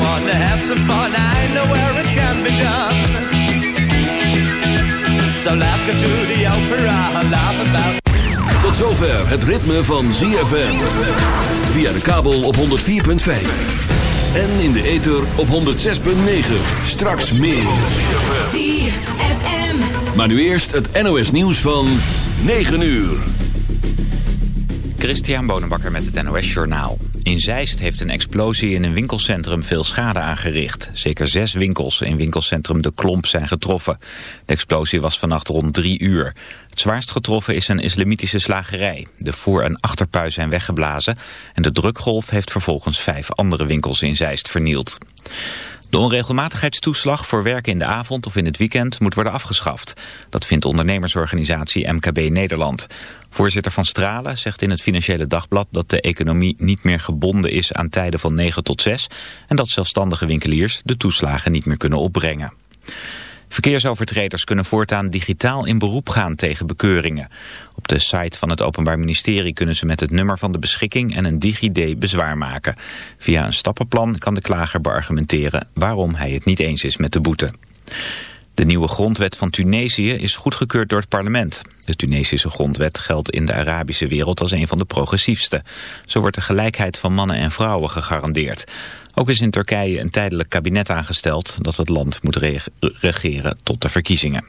want to have some fun, I know where it can be done. So let's go to the opera, laugh about. Tot zover het ritme van ZFM. Via de kabel op 104.5. En in de ether op 106.9. Straks meer. ZFM. Maar nu eerst het NOS nieuws van 9 uur. Christian Bonenbakker met het NOS Journaal. In Zeist heeft een explosie in een winkelcentrum veel schade aangericht. Zeker zes winkels in winkelcentrum De Klomp zijn getroffen. De explosie was vannacht rond drie uur. Het zwaarst getroffen is een islamitische slagerij. De voor- en achterpui zijn weggeblazen... en de drukgolf heeft vervolgens vijf andere winkels in Zeist vernield. De onregelmatigheidstoeslag voor werken in de avond of in het weekend moet worden afgeschaft. Dat vindt ondernemersorganisatie MKB Nederland. Voorzitter Van Stralen zegt in het Financiële Dagblad dat de economie niet meer gebonden is aan tijden van 9 tot 6 en dat zelfstandige winkeliers de toeslagen niet meer kunnen opbrengen. Verkeersovertreders kunnen voortaan digitaal in beroep gaan tegen bekeuringen. Op de site van het Openbaar Ministerie kunnen ze met het nummer van de beschikking en een DigiD bezwaar maken. Via een stappenplan kan de klager beargumenteren waarom hij het niet eens is met de boete. De nieuwe grondwet van Tunesië is goedgekeurd door het parlement. De Tunesische grondwet geldt in de Arabische wereld als een van de progressiefste. Zo wordt de gelijkheid van mannen en vrouwen gegarandeerd. Ook is in Turkije een tijdelijk kabinet aangesteld dat het land moet regeren tot de verkiezingen.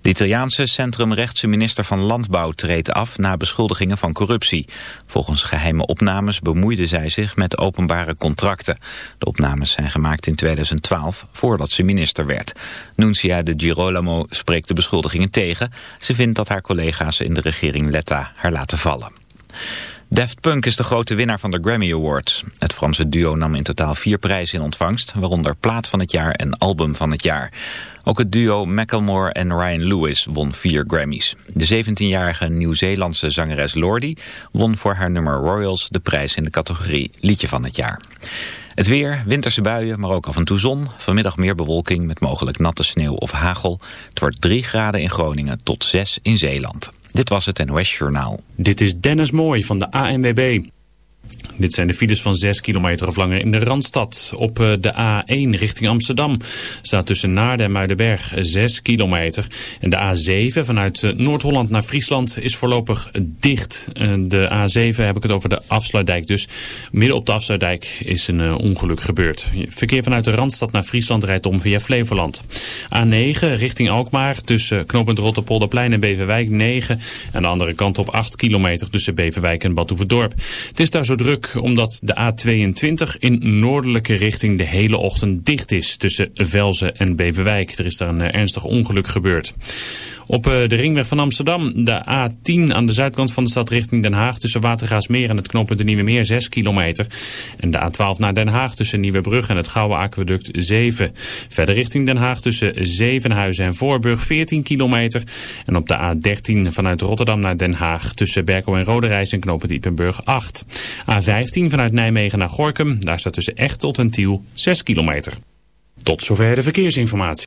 De Italiaanse centrumrechtse minister van Landbouw treedt af na beschuldigingen van corruptie. Volgens geheime opnames bemoeide zij zich met openbare contracten. De opnames zijn gemaakt in 2012, voordat ze minister werd. Nuncia de Girolamo spreekt de beschuldigingen tegen. Ze vindt dat haar collega's in de regering Letta haar laten vallen. Daft Punk is de grote winnaar van de Grammy Awards. Het Franse duo nam in totaal vier prijzen in ontvangst, waaronder plaat van het jaar en album van het jaar. Ook het duo Macklemore en Ryan Lewis won vier Grammys. De 17-jarige Nieuw-Zeelandse zangeres Lordi won voor haar nummer Royals de prijs in de categorie Liedje van het jaar. Het weer, winterse buien, maar ook af en toe zon. Vanmiddag meer bewolking met mogelijk natte sneeuw of hagel. Het wordt 3 graden in Groningen tot 6 in Zeeland. Dit was het NOS Journaal. Dit is Dennis Mooi van de ANWB. Dit zijn de files van 6 kilometer of langer in de Randstad. Op eh, de A1 richting Amsterdam staat tussen Naarden en Muidenberg 6 kilometer. En de A7 vanuit eh, Noord-Holland naar Friesland is voorlopig dicht. Eh, de A7 heb ik het over de afsluitdijk dus. Midden op de afsluitdijk is een ongeluk gebeurd. Verkeer vanuit de Randstad naar Friesland rijdt om via Flevoland. A9 richting Alkmaar tussen knooppunt Rotterpolderplein en Beverwijk 9. En de andere kant op 8 kilometer tussen Beverwijk en Badhoevedorp. Het is daar zo druk omdat de A22 in noordelijke richting de hele ochtend dicht is tussen Velzen en Beverwijk. Er is daar een eh, ernstig ongeluk gebeurd. Op eh, de ringweg van Amsterdam, de A10 aan de zuidkant van de stad richting Den Haag... tussen Watergaasmeer en het knooppunt de Nieuwe Meer 6 kilometer. En de A12 naar Den Haag tussen Nieuwebrug en het Gouden Aqueduct 7. Verder richting Den Haag tussen Zevenhuizen en Voorburg 14 kilometer. En op de A13 vanuit Rotterdam naar Den Haag tussen Berkel en Roderijs en knooppunt Diepenburg 8. A15 vanuit Nijmegen naar Gorkum, daar staat tussen Echtelt en Tiel 6 kilometer. Tot zover de verkeersinformatie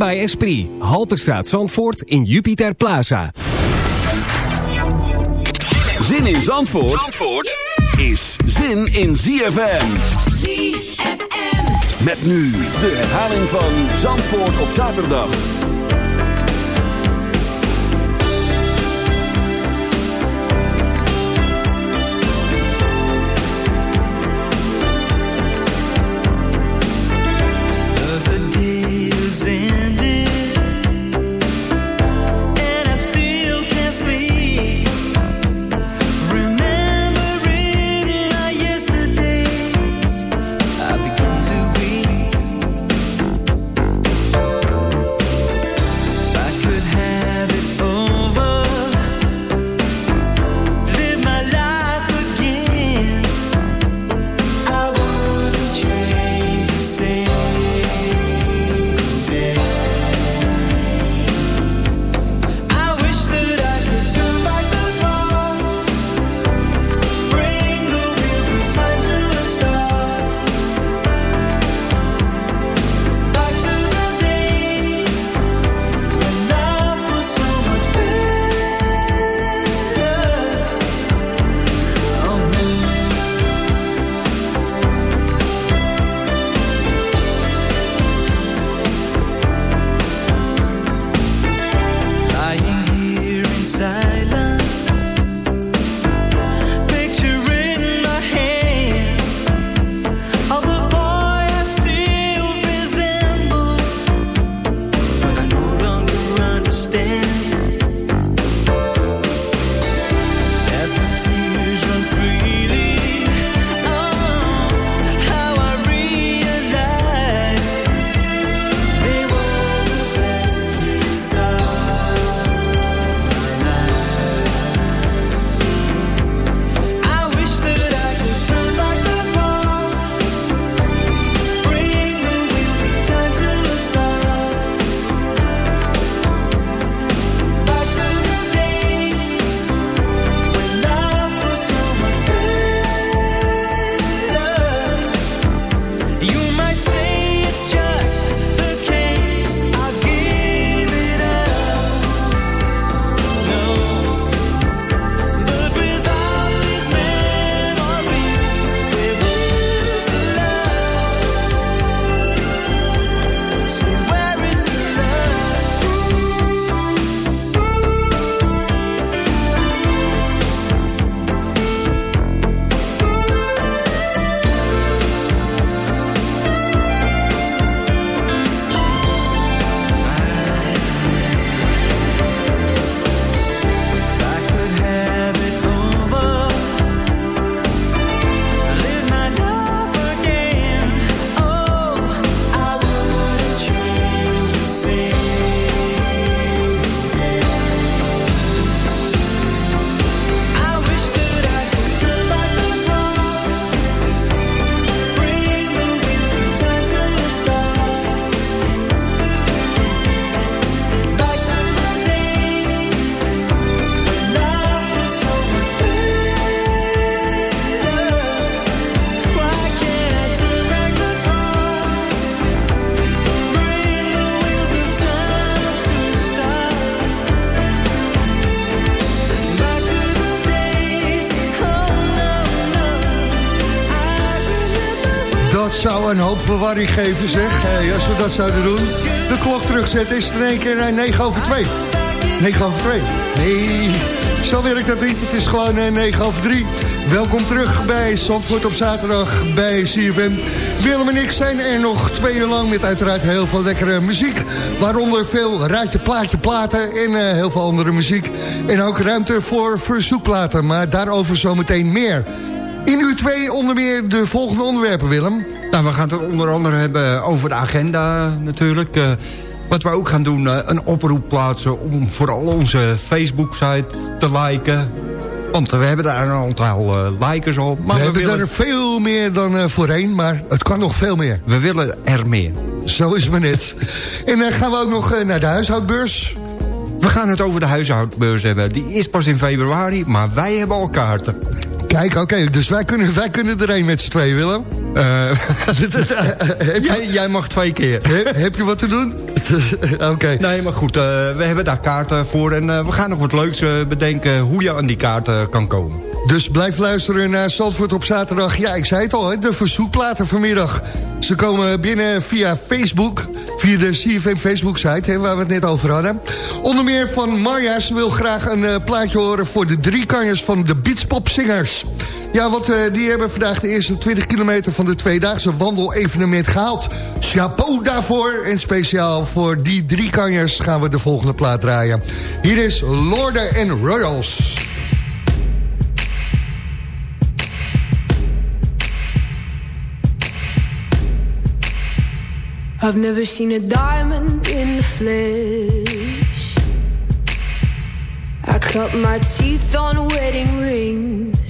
By Esprit. Halterstraat Zandvoort in Jupiter Plaza. Zin in Zandvoort, Zandvoort is zin in ZFM. ZFM. Met nu de herhaling van Zandvoort op zaterdag. Verwarring geven, zeg. Als we dat zouden doen. De klok terugzetten is het in één keer eh, 9 over 2. 9 over 2. Nee, zo werkt dat niet. Het is gewoon eh, 9 over 3. Welkom terug bij Zandvoort op zaterdag bij CFM. Willem en ik zijn er nog twee uur lang met uiteraard heel veel lekkere muziek. Waaronder veel raadje plaatje platen en eh, heel veel andere muziek. En ook ruimte voor verzoekplaten, maar daarover zometeen meer. In uur 2 onder meer de volgende onderwerpen, Willem. Nou, we gaan het onder andere hebben over de agenda natuurlijk. Eh, wat we ook gaan doen, eh, een oproep plaatsen om vooral onze Facebook-site te liken. Want we hebben daar een aantal eh, likers op. Maar we, willen, er veel meer dan voorheen, maar het kan nog veel meer. we willen er meer. Zo is het maar net. en dan gaan we ook nog naar de huishoudbeurs. We gaan het over de huishoudbeurs hebben. Die is pas in februari, maar wij hebben al kaarten. Kijk, oké, dus wij kunnen, wij kunnen er één met z'n tweeën, Willem. Eh, jij, jij mag twee keer. heb, heb je wat te doen? oké. Nee, maar goed, eh, we hebben daar kaarten voor. En eh, we gaan nog wat leuks bedenken hoe je aan die kaarten kan komen. Dus blijf luisteren naar Zandvoort op zaterdag. Ja, ik zei het al, de verzoekplaten vanmiddag. Ze komen binnen via Facebook, via de CFM Facebook-site... waar we het net over hadden. Onder meer van Marja, ze wil graag een plaatje horen... voor de drie kanjers van de Beachpop-zingers. Ja, want eh, die hebben vandaag de eerste 20 kilometer... van de tweedaagse wandelevenement gehaald. Chapeau daarvoor. En speciaal voor die drie kanjers gaan we de volgende plaat draaien. Hier is Lorde en Royals. I've never seen a diamond in the flesh. I cut my teeth on wedding rings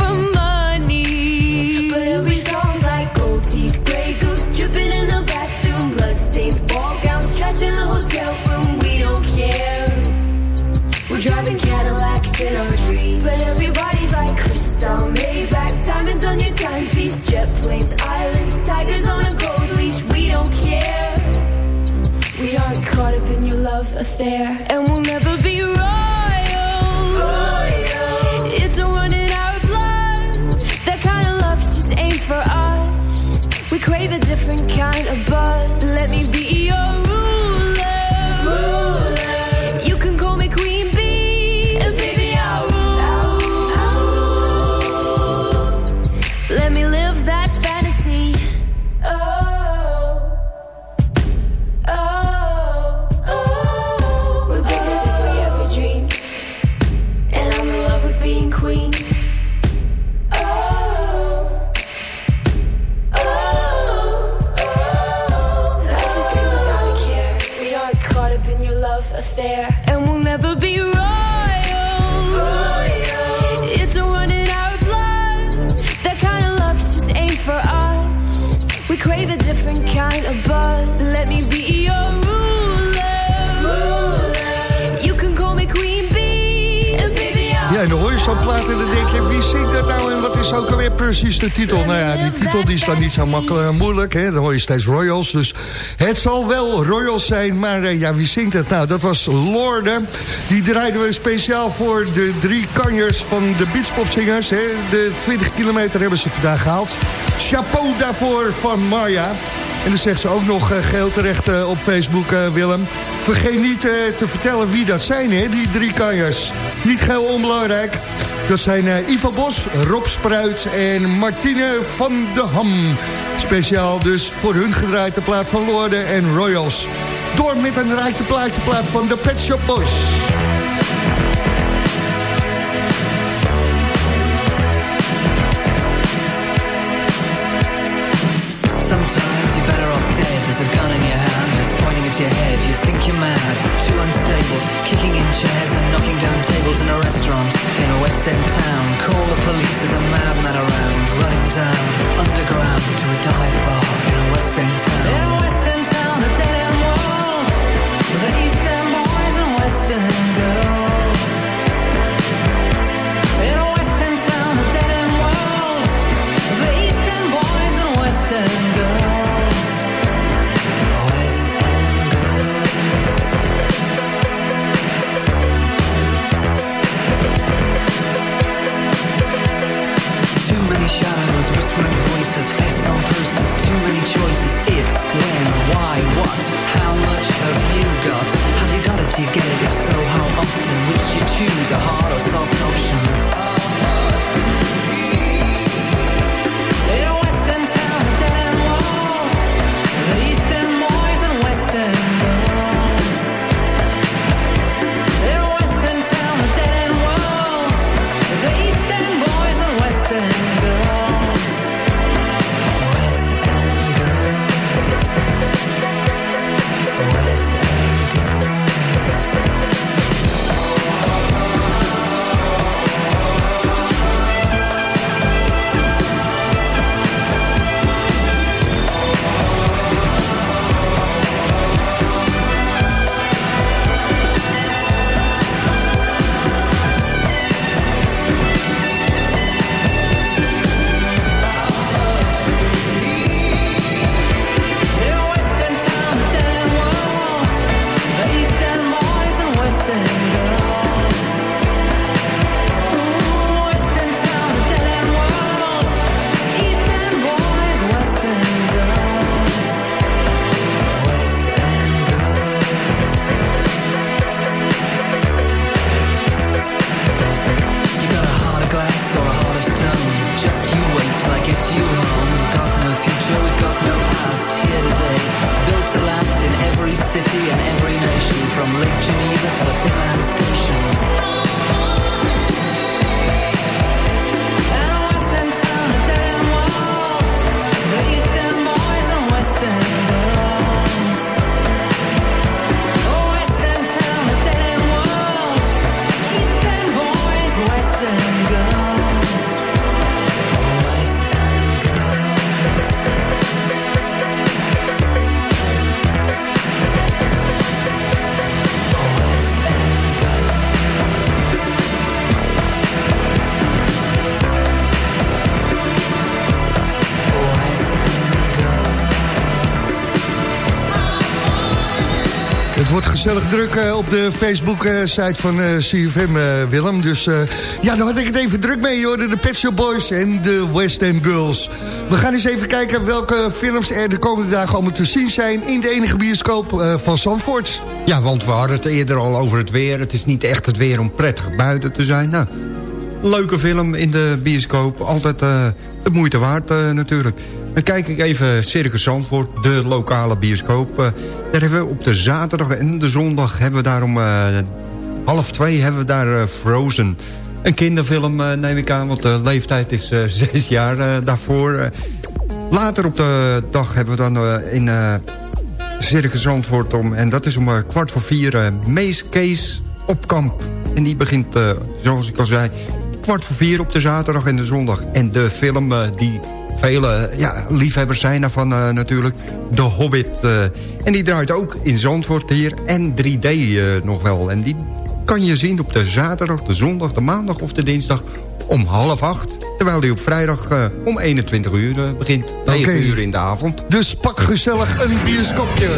planes, islands, tigers on a gold leash. We don't care. We aren't caught up in your love affair, and we'll never precies de titel? Nou ja, die titel die is dan niet zo makkelijk moeilijk. Hè? Dan hoor je steeds Royals. Dus het zal wel Royals zijn. Maar eh, ja, wie zingt het? Nou, dat was Lorde. Die draaiden we speciaal voor de drie kanjers van de beachpopzingers. Hè? De 20 kilometer hebben ze vandaag gehaald. Chapeau daarvoor van Marja. En dan zegt ze ook nog uh, geheel terecht uh, op Facebook, uh, Willem. Vergeet niet te vertellen wie dat zijn, hè, die drie kanjers. Niet geheel onbelangrijk. Dat zijn Ivo Bos, Rob Spruit en Martine van de Ham. Speciaal dus voor hun gedraaid de plaat van Lorde en Royals. Door met een rijtje plaatje plaat van de Pet Shop Boys. Gezellig druk eh, op de Facebook-site van eh, CFM, eh, Willem. Dus eh, ja, daar had ik het even druk mee. Je hoorde de Pet Shop Boys en de West End Girls. We gaan eens even kijken welke films er de komende dagen allemaal te zien zijn... in de enige bioscoop eh, van Zandvoort. Ja, want we hadden het eerder al over het weer. Het is niet echt het weer om prettig buiten te zijn. Nou, leuke film in de bioscoop. Altijd eh, de moeite waard eh, natuurlijk. Dan kijk ik even Circus Zandvoort, de lokale bioscoop. Eh, daar hebben we op de zaterdag en de zondag... hebben we daar om eh, half twee hebben we daar eh, Frozen. Een kinderfilm neem ik aan, want de leeftijd is zes jaar daarvoor. Later op de dag hebben we dan in... Circus Zandvoort om. En dat is om kwart voor vier uh, Mees Kees op kamp. En die begint, zoals ik al zei, kwart voor vier op de zaterdag en de zondag. En de film die vele ja, liefhebbers zijn daarvan eh, natuurlijk. The Hobbit. eh, en die draait ook in Zandvoort hier. En 3D eh, nog wel. En die kan je zien op de zaterdag, de zondag, de maandag of de dinsdag om half acht. Terwijl die op vrijdag om 21 uur begint. 9 Oké. uur in de avond. Dus pak gezellig een bioscoopje.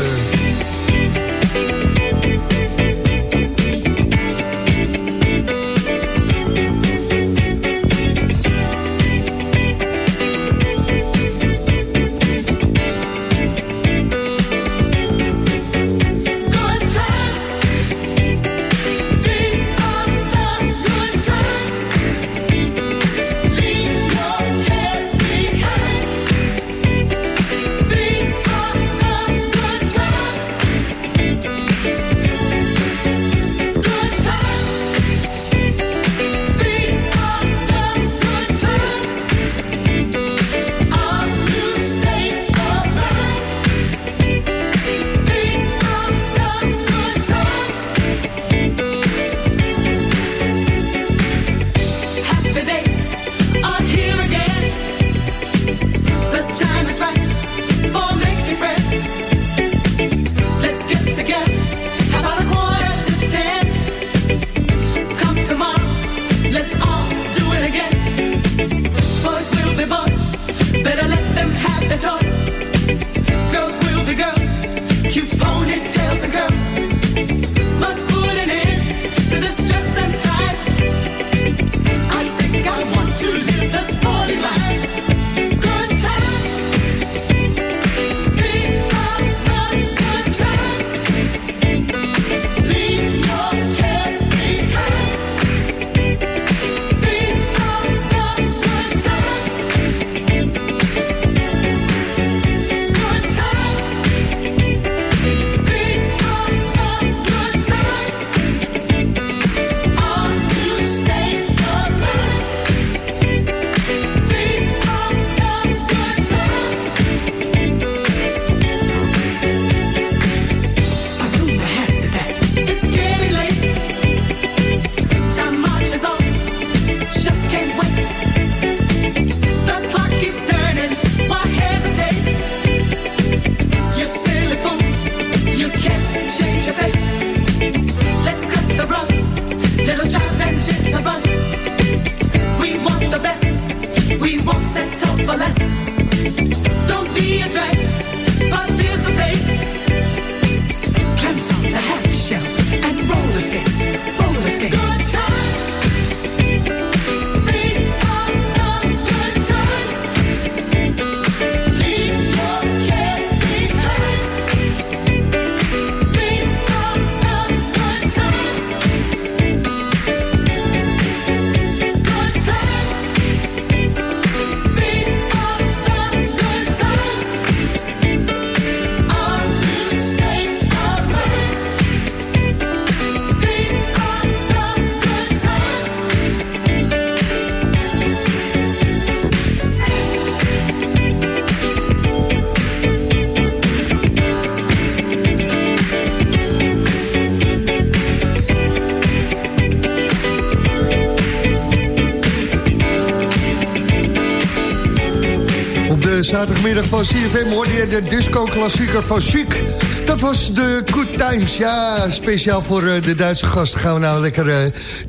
Van CFM hoorde je de disco-klassieker van Chic. Dat was de Good Times. Ja, speciaal voor eh, de Duitse gasten gaan we nou lekker eh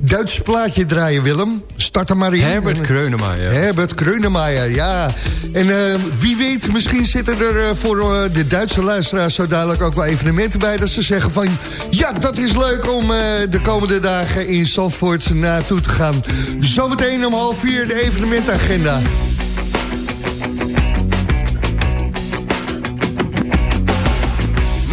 Duits plaatje draaien, Willem. Start er maar in. Herbert Kreunemeyer. Herbert Kreunemeyer, ja. En eh, wie weet, misschien zitten er voor de Duitse luisteraars... zo dadelijk ook wel evenementen bij... dat ze zeggen van, ja, dat is leuk om de komende dagen in Zandvoort naartoe te gaan. Zometeen om half vier de evenementagenda.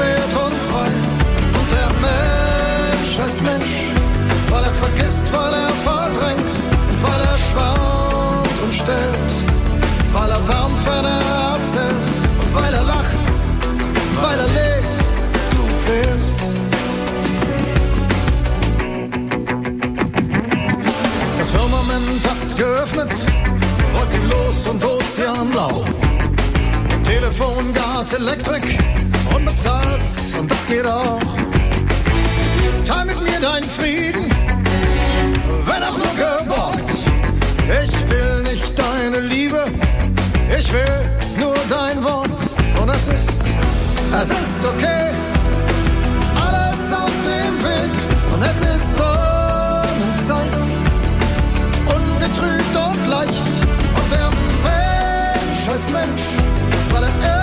schwer und frei. Und der Mensch ist Mensch, weil er vergisst, weil er verdrängt weil er schwant und stellt, weil er wärmt, wenn er erzählt und weil er lacht, weil er lebt, du fehlst. Das Firmament hat geöffnet, Wolken los und Ozean Ozeanblau. Telefon, Gas, Elektrik und bezahlst und das geht auch. Teil mit mir deinen Frieden, wenn auch nur geborgt. Ich will nicht deine Liebe, ich will nur dein Wort. Und es ist, es ist okay, alles auf dem Weg. Und es ist Sonnenzeit, ungetrübt und leicht. Und der Mensch ist Mensch, weil er irrt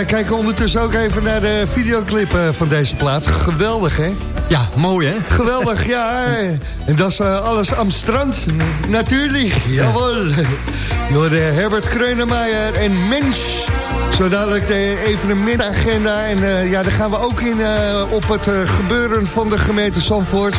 wij kijken ondertussen ook even naar de videoclip eh, van deze plaats. Geweldig, hè? Ja, mooi, hè? Geweldig, ja. En dat is eh, alles am strand, natuurlijk. Jawel. Door de Herbert Kreunemeyer en Mens. Zo dadelijk de evenementagenda. En eh, ja, daar gaan we ook in op het gebeuren van de gemeente Zandvoort.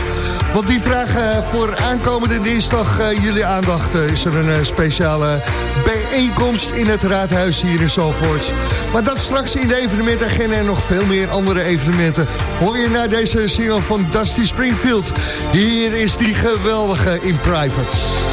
Want die vragen voor aankomende dinsdag eh, jullie aandacht. eh, is er een eh, speciale bijeenkomst in het raadhuis hier in Zandvoort. Maar dat straks in de evenementagenda en nog veel meer andere evenementen. Hoor je naar deze single van Dusty Springfield. Hier is die geweldige in private.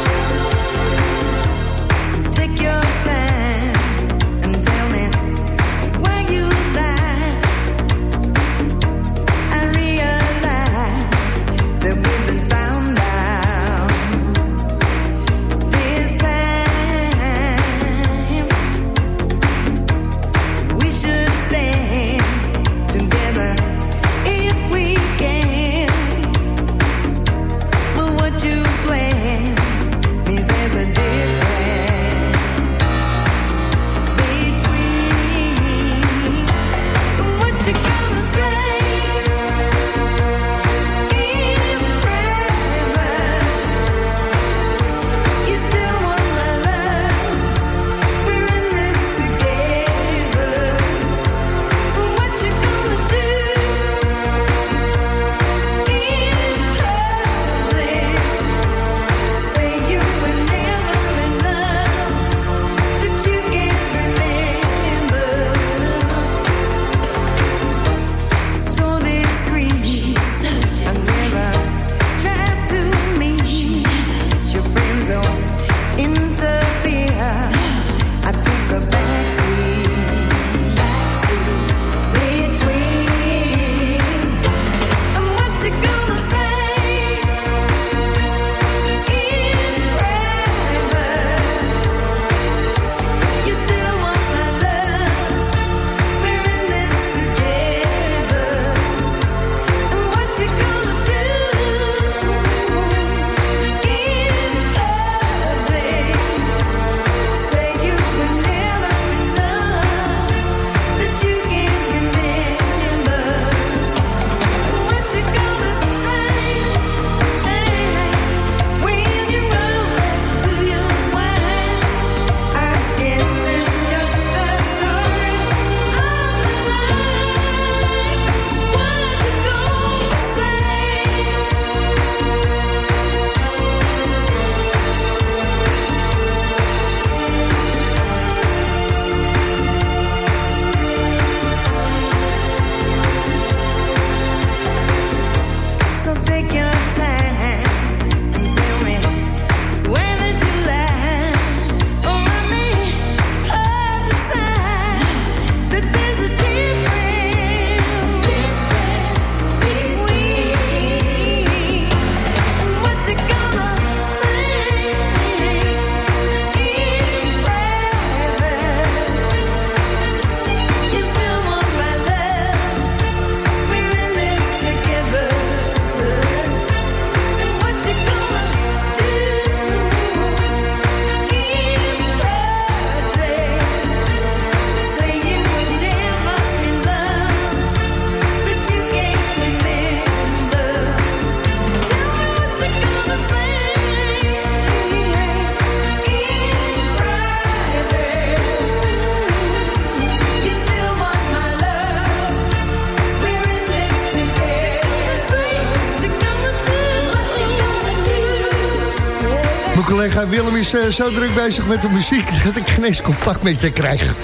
Collega Willem is eh, zo druk bezig met de muziek... dat ik geen eens contact met je krijg.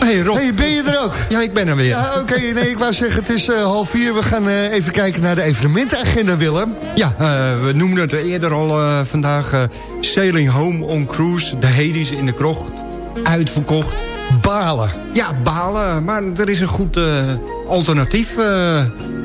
Hey Rob. Hey, ben je er ook? Ja, ik ben er weer. Ja, oké. nee, ik wou zeggen, het is eh, half vier. We gaan eh, even kijken naar de evenementenagenda, Willem. Ja, we noemden het eerder al vandaag. Sailing Home on Cruise, de Hades in de krocht. Uitverkocht. Balen. Ja, balen. Maar er is een goed alternatief.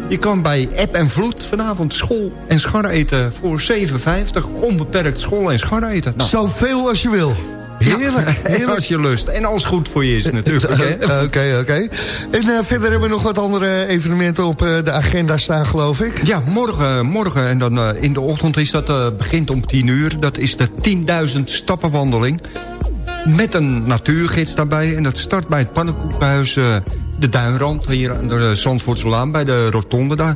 Je kan bij App en Vloed vanavond school en schar eten voor 7,50. Onbeperkt school en schar eten. Nou, Zoveel als je wil. Heerlijk, heerlijk. Als je lust. En als goed voor je is natuurlijk. Oké, oké. En eh, verder hebben we nog wat andere evenementen op eh, de agenda staan, geloof ik. Ja, morgen, morgen en dan eh, in de ochtend is dat, begint om 10 uur. Dat is de 10.000 stappenwandeling. Met een natuurgids daarbij. En dat start bij het pannenkoekhuis De Duinrand. Hier aan de Zandvoortselaan bij de rotonde daar.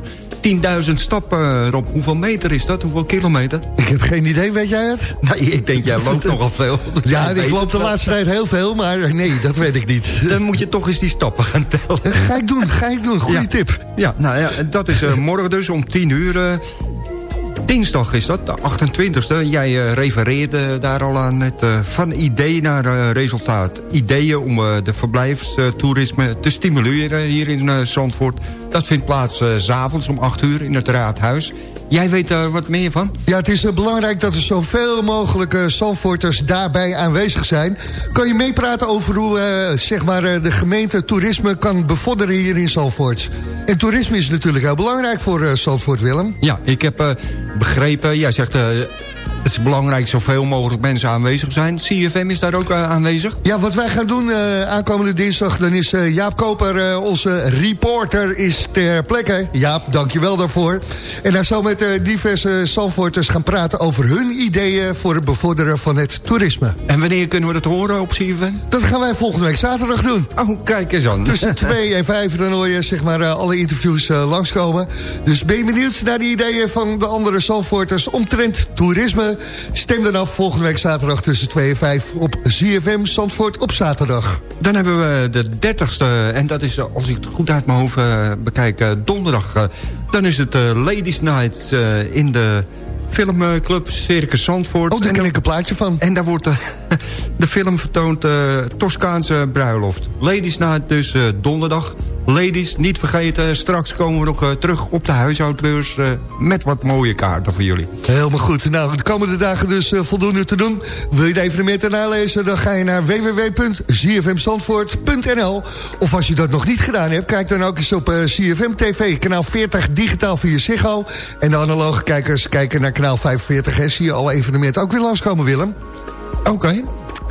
10.000 stappen, Rob. Hoeveel meter is dat? Hoeveel kilometer? Ik heb geen idee, weet jij het? Nee, ik denk jij loopt nogal veel. Ja, Jij ik loop de laatste tijd heel veel, maar nee, dat weet ik niet. Dan moet je toch eens die stappen gaan tellen. Ga ik doen, ga ik doen. Goeie Ja. tip. Ja, nou ja, dat is eh, morgen dus om 10 uur. eh, dinsdag is dat, de 28e. Jij eh, refereerde daar al aan net eh, van idee naar eh, resultaat. Ideeën om de verblijfstoerisme te stimuleren hier in Zandvoort. Dat vindt plaats eh, s s'avonds om 8 uur in het Raadhuis. Jij weet daar wat meer van? Ja, het is eh, belangrijk dat er zoveel mogelijk uh, Zandvoorters daarbij aanwezig zijn. Kan je meepraten over hoe eh, zeg maar, eh, de gemeente toerisme kan bevorderen hier in Zandvoort? En toerisme is natuurlijk heel belangrijk voor eh, Zandvoort, Willem. Ja, ik heb eh, begrepen, jij zegt... het is belangrijk zoveel mogelijk mensen aanwezig zijn. CFM is daar ook eh, aanwezig? Ja, wat wij gaan doen eh, aankomende dinsdag... dan is eh, Jaap Koper, onze reporter, is ter plekke. Jaap, dankjewel daarvoor. En hij zal met diverse Zandvoorters gaan praten... over hun ideeën voor het bevorderen van het toerisme. En wanneer kunnen we dat horen op CFM? Dat gaan wij volgende week zaterdag doen. Oh, kijk eens aan. Tussen 2 en 5 dan hoor je zeg maar, alle interviews langskomen. Dus ben je benieuwd naar de ideeën van de andere Zandvoorters... omtrent toerisme? Stem dan af volgende week zaterdag tussen 2 en 5... op ZFM Zandvoort op zaterdag. Dan hebben we de 30ste, en dat is, eh, als ik het goed uit mijn hoofd eh, bekijk, eh, donderdag. dan is het Ladies Night in de filmclub Circus Zandvoort. Oh, daar En ken ik een plaatje van. En daar wordt de film vertoond eh, Toscaanse bruiloft. Ladies Night dus donderdag. Ladies, niet vergeten, straks komen we nog eh, terug op de huishoudbeurs... eh, met wat mooie kaarten voor jullie. Helemaal goed. Nou, de komende dagen dus eh, voldoende te doen. Wil je de evenementen nalezen, dan ga je naar www.zfmzandvoort.nl. Of als je dat nog niet gedaan hebt, kijk dan ook eens op CFM TV, kanaal 40, digitaal via Ziggo. En de analoge kijkers kijken naar kanaal 45 en zie je alle evenementen ook weer langskomen, Willem. Oké.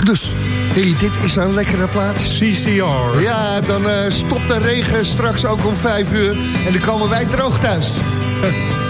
Dus, hey, dit is een lekkere plaats. CCR. Ja, dan eh, stopt de regen straks ook om 5 uur. En dan komen wij droog thuis.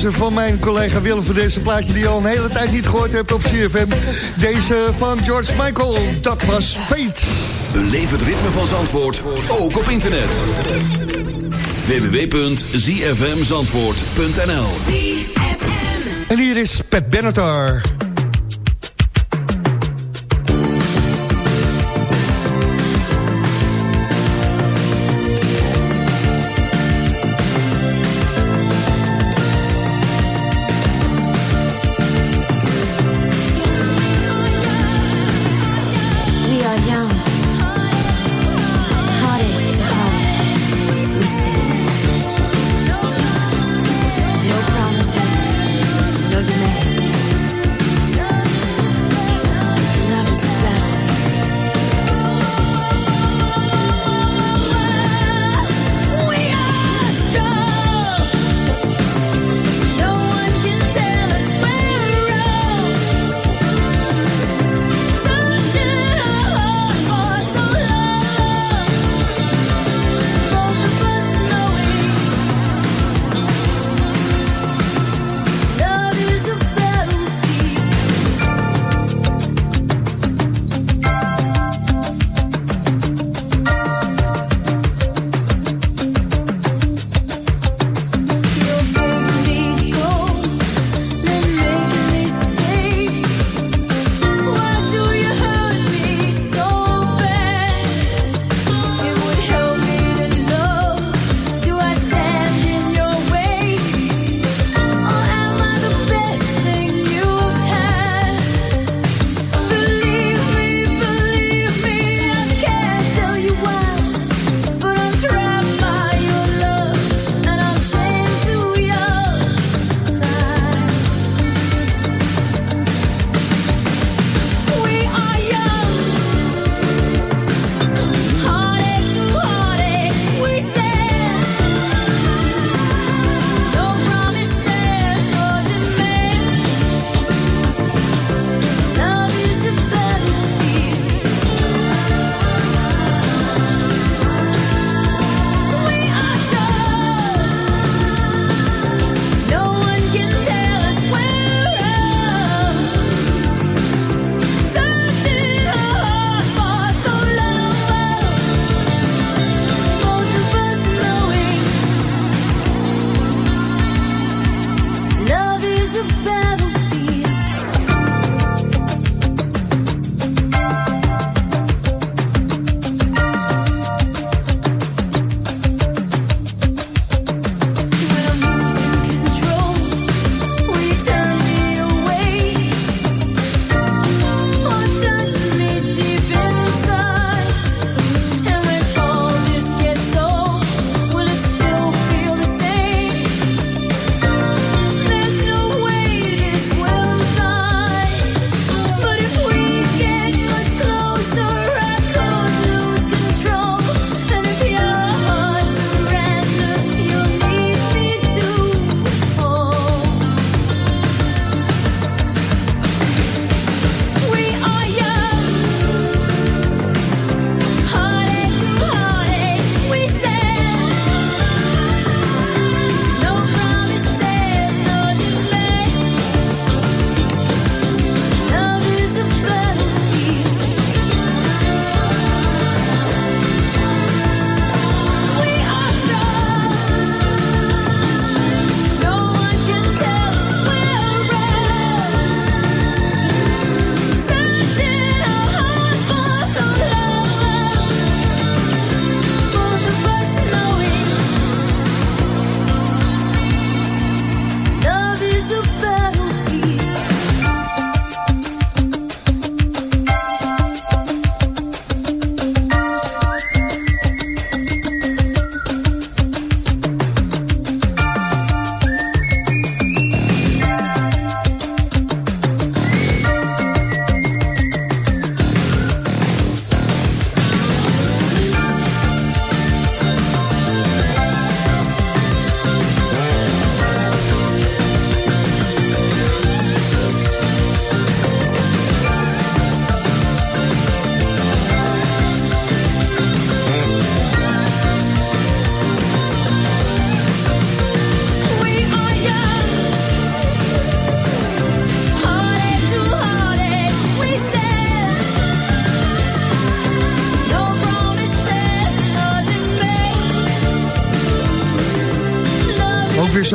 keuze van mijn collega Willem voor deze plaatje... die je al een hele tijd niet gehoord hebt op CFM. Deze van George Michael, dat was Fate. Beleef het ritme van Zandvoort, ook op internet. www.zfmzandvoort.nl En hier is Pat Benatar.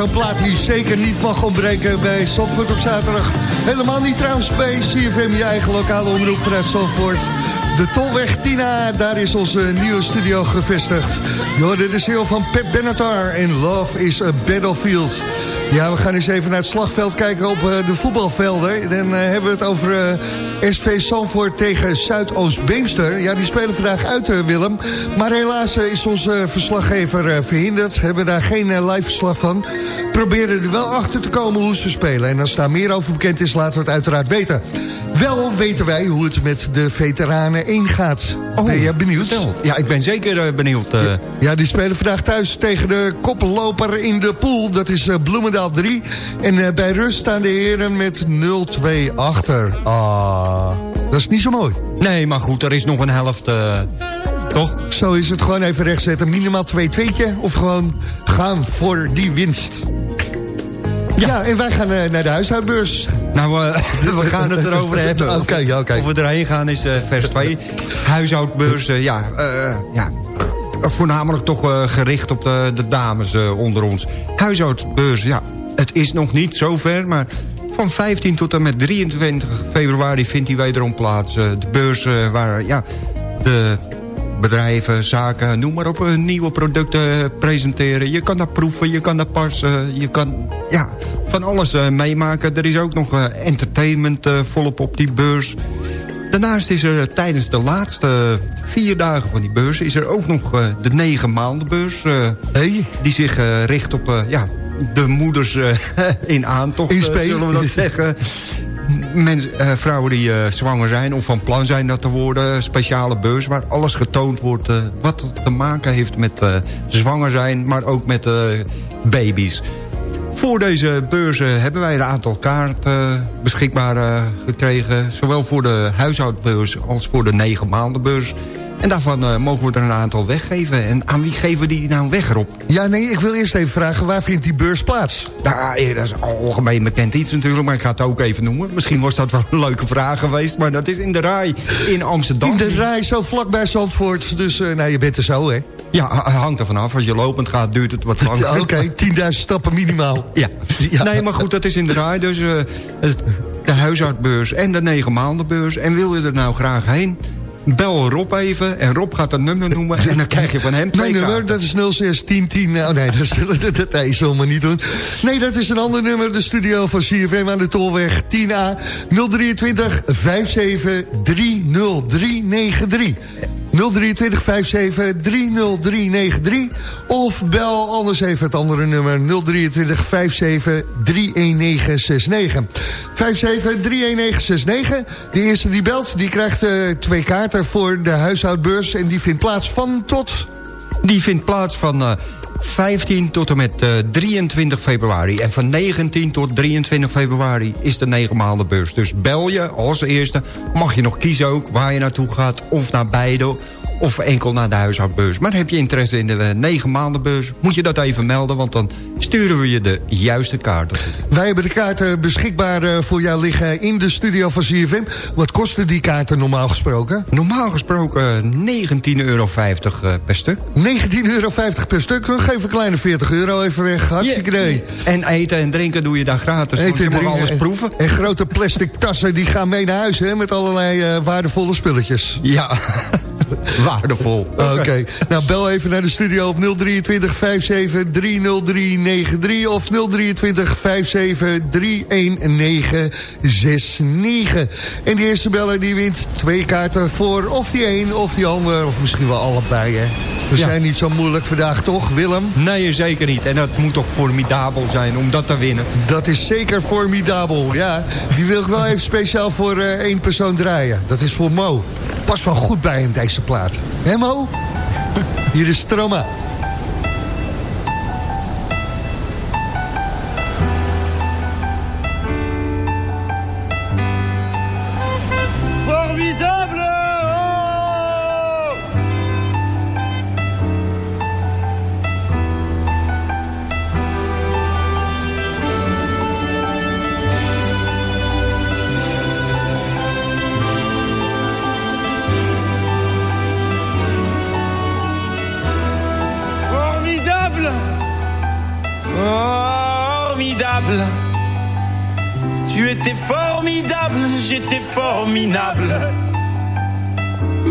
Zo'n plaat die zeker niet mag ontbreken bij Zandvoort op zaterdag. Helemaal niet trouwens bij CFM, je eigen lokale omroep vanuit Zandvoort. De Tolweg Tina, daar is onze nieuwe studio gevestigd. Je hoorde de CEO van Pep Benatar en Love is a Battlefield. Ja, we gaan eens even naar het slagveld kijken op eh, de voetbalvelden. Dan eh, hebben we het over eh, SV Zandvoort tegen Zuidoost-Beemster. Ja, die spelen vandaag uit, eh, Willem. Maar helaas eh, is onze verslaggever eh, verhinderd. Hebben daar geen live verslag van. Proberen er wel achter te komen hoe ze spelen. En als daar meer over bekend is, laten we het uiteraard weten. Wel weten wij hoe het met de veteranen ingaat. ben je benieuwd? Ja, ik ben zeker benieuwd. Ja, die spelen vandaag thuis tegen de koploper in de pool. Dat is Bloemendaal 3. En bij rust staan de heren met 0-2 achter. Ah, dat is niet zo mooi. Nee, maar goed, er is nog een helft, eh, toch? Zo is het gewoon even rechtzetten. Minimaal 2 tweetje of gewoon gaan voor die winst. Ja, en wij gaan eh, naar de huishoudbeurs. Nou, eh, we gaan het erover hebben. Oké, oké. Of we erheen gaan is vers 2. Huishoudbeurs, ja, ja, voornamelijk toch gericht op de, de dames onder ons. Huishoudbeurs, ja, het is nog niet zover, maar van 15 tot en met 23 februari vindt die wederom plaats. Eh, de beurs eh, waar, ja, de bedrijven, zaken, noem maar op, eh, nieuwe producten presenteren. Je kan dat proeven, je kan dat passen, je kan ja, van alles meemaken. Er is ook nog entertainment volop op die beurs. Daarnaast is er tijdens de laatste vier dagen van die beurs... is er ook nog de negen maandenbeurs... eh, die zich richt op ja, de moeders eh, in aantocht, eh, zullen we dat zeggen. Mensen, eh, vrouwen die eh, zwanger zijn of van plan zijn dat te worden. Speciale beurs waar alles getoond wordt eh, wat te maken heeft met zwanger zijn. Maar ook met baby's. Voor deze beurzen hebben wij een aantal kaarten beschikbaar gekregen. Zowel voor de huishoudbeurs als voor de negen maandenbeurs. En daarvan eh, mogen we er een aantal weggeven. En aan wie geven we die nou weg, Rob? Ja, nee, ik wil eerst even vragen, waar vindt die beurs plaats? Ja, eh, dat is algemeen bekend iets natuurlijk, maar ik ga het ook even noemen. Misschien was dat wel een leuke vraag geweest, maar dat is in de RAI in Amsterdam. In de rij, zo vlakbij Zandvoort. Dus eh, nou, je bent er zo, hè? Ja, ha- hangt er vanaf. Als je lopend gaat, duurt het wat langer. Ja, Oké, 10.000 stappen minimaal. Ja. Nee, maar goed, dat is in de RAI. Dus het- de huishoudbeurs en de negen maandenbeurs. En wil je er nou graag heen? Bel Rob even en Rob gaat een nummer noemen... en dan krijg je van hem twee Mijn nummer, dat is 061010. Nou, nee, dat, is- dat, dat, zullen we niet doen. Nee, dat is een ander nummer. De studio van CFM aan de Tolweg 10A 023 57 30393. 023 57 30393. Of bel anders even het andere nummer 023 57 31969. 57 31969. De eerste die belt, die krijgt eh, twee kaarten voor de huishoudbeurs. En die vindt plaats van tot... Die vindt plaats van eh, 15 tot en met eh, 23 februari. En van 19 tot 23 februari is de negen maanden beurs. Dus bel je als eerste. Mag je nog kiezen ook waar je naartoe gaat. Of naar beide. Of enkel naar de huishoudbeurs. Maar heb je interesse in de eh, negen maanden beurs... moet je dat even melden. Want dan sturen we je de juiste kaarten. Wij hebben de kaarten beschikbaar eh, voor jou liggen in de studio van CFM. Wat kosten die kaarten normaal gesproken? Normaal gesproken 19,50 euro eh, per stuk. 19,50 euro per stuk. Geven een kleine 40 euro even weg. Hartstikke idee. En eten en drinken doe je daar gratis. want je mag drinken alles en- proeven. En grote plastic tassen die gaan mee naar huis hè, met allerlei waardevolle spulletjes. Ja, waardevol. Oké, nou bel even naar de studio op 023 57 30393 of 023 57 31969. En die eerste beller die wint twee kaarten voor of die een of die ander, of misschien wel allebei. Hè. We Ja. zijn niet zo moeilijk vandaag, toch Willem? Nee, zeker niet. En dat moet toch formidabel zijn om dat te winnen. Dat is zeker formidabel, ja. Die wil ik wel even speciaal voor eh, één persoon draaien. Dat is voor Mo. Pas wel goed bij hem, deze plaat. Hè Mo? Hier is Troma.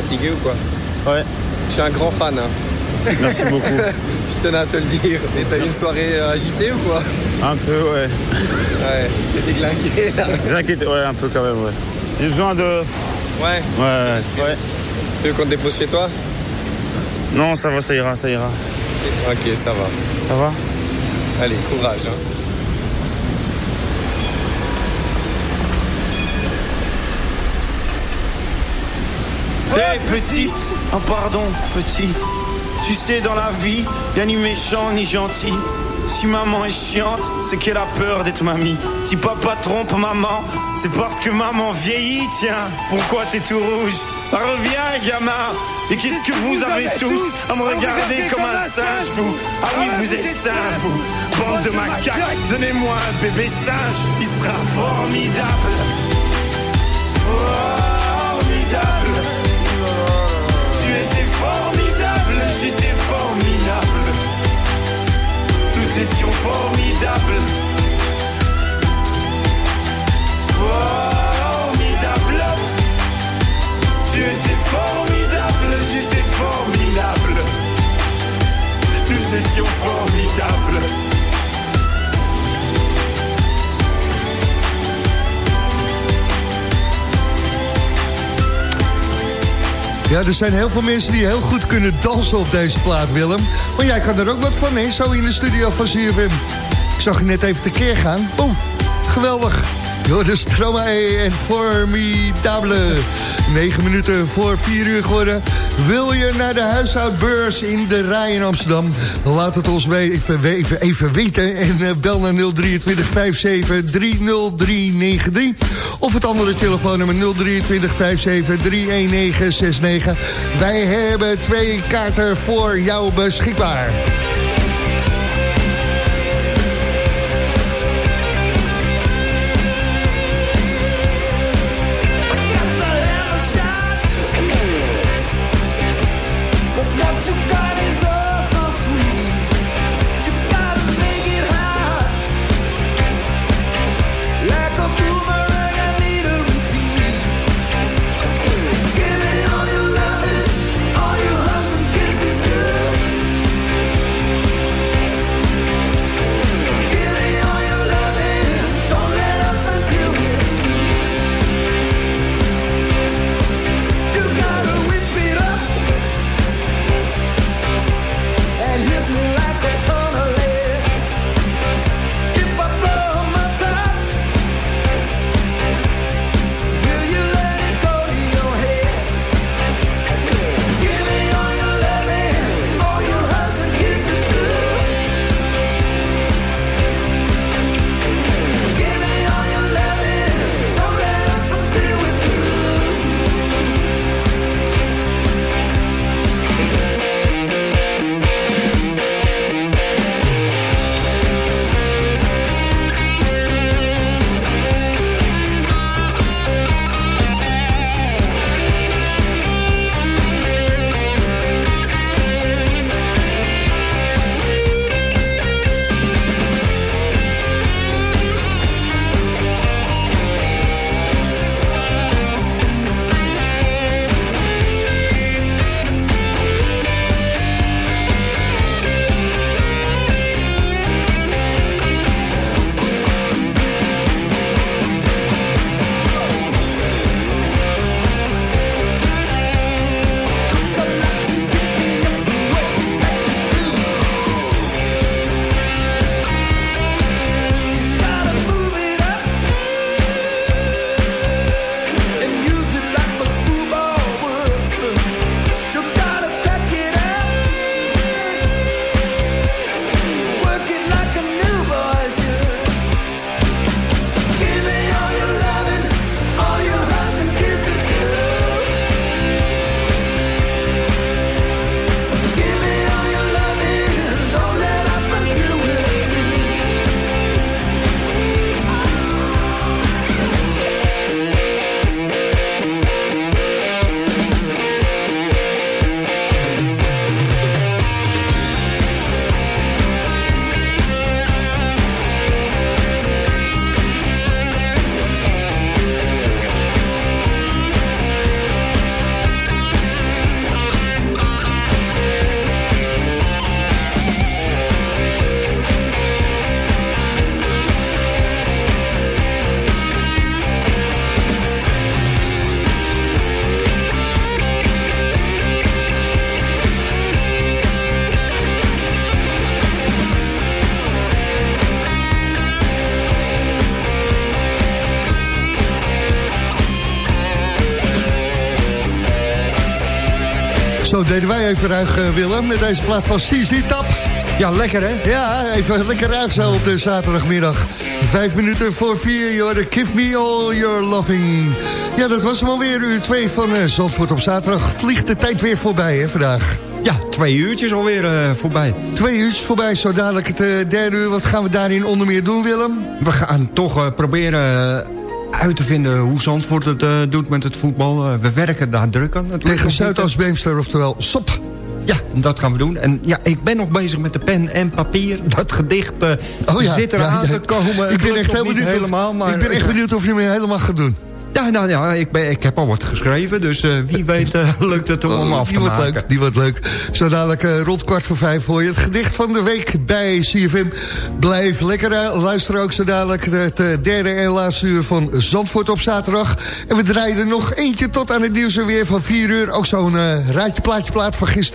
Fatigué ou quoi Ouais. Je suis un grand fan. hein. Merci beaucoup. Je tenais à te le dire. Et t'as eu une soirée euh, agitée ou quoi Un peu, ouais. Ouais, t'es déglingué là. T'inquiète, ouais, un peu quand même, ouais. J'ai besoin de... Ouais. Ouais, ouais. Tu veux qu'on te dépose chez toi Non, ça va, ça ira, ça ira. Ok, ça va. Ça va? Allez, courage. Hein. Hé petite, oh pardon petit, tu sais dans la vie, y'a ni méchant ni gentil. Si maman est chiante, c'est qu'elle a peur d'être mamie. Si papa trompe maman, c'est parce que maman vieillit, tiens. Pourquoi t'es tout rouge? Bah, Reviens gamin Et qu'est-ce que vous avez tous à me regarder comme un singe vous Ah oui vous êtes singe vous Bande de macaques, donnez-moi un bébé singe, il sera formidable. Formidable. Formidables. Ja, er zijn heel veel mensen die heel goed kunnen dansen op deze plaat, Willem. Maar jij kan er ook wat van, hè? Zo in de studio van CFM. Ik zag je net even tekeer gaan. Boom, geweldig. Joris Stromae en Formidable. 9 minuten voor 4 uur geworden. Wil je naar de huishoudbeurs in de Rij in Amsterdam? Laat het ons even, even, even weten. En eh, bel naar 023 57 30393. Of het andere telefoonnummer 023 57 31969. Wij hebben twee kaarten voor jou beschikbaar. Deden wij even ruig, eh, Willem, met deze plaat van CZ Tap. Ja, lekker hè? Ja, even lekker ruig zo op de zaterdagmiddag. Vijf minuten voor vier, joh, de Give Me All Your Loving. Ja, dat was hem alweer uur twee van eh, Zandvoort op zaterdag. Vliegt de tijd weer voorbij, hè, vandaag. Ja, twee uurtjes alweer eh, voorbij. Twee uurtjes voorbij, zo dadelijk het derde uur. Wat gaan we daarin onder meer doen, Willem? We gaan toch proberen uit te vinden hoe Zandvoort het eh, doet met het voetbal. Eh, we werken daar druk aan. Tegen Zuidas-Beemster, oftewel SOP. Ja, dat gaan we doen. En ja, ik ben nog bezig met de pen en papier. Dat gedicht eh, Oh ja, zit eraan ja, ja. te komen. Ik ben echt heel benieuwd. helemaal, maar ik ben echt benieuwd of je hem helemaal gaat doen. Ja, nou ja, ik, ben, ik heb al wat geschreven. Dus eh, wie weet eh, lukt het om af te die wordt maken. leuk, die wordt leuk. Zo dadelijk eh, rond kwart voor vijf hoor je het gedicht van de week bij CFM. Blijf lekker luisteren ook zo dadelijk het derde en laatste uur van Zandvoort op zaterdag. En we draaien er nog eentje tot aan het nieuws en weer van vier uur. Ook zo'n raadje plaatje plaat van gisteren.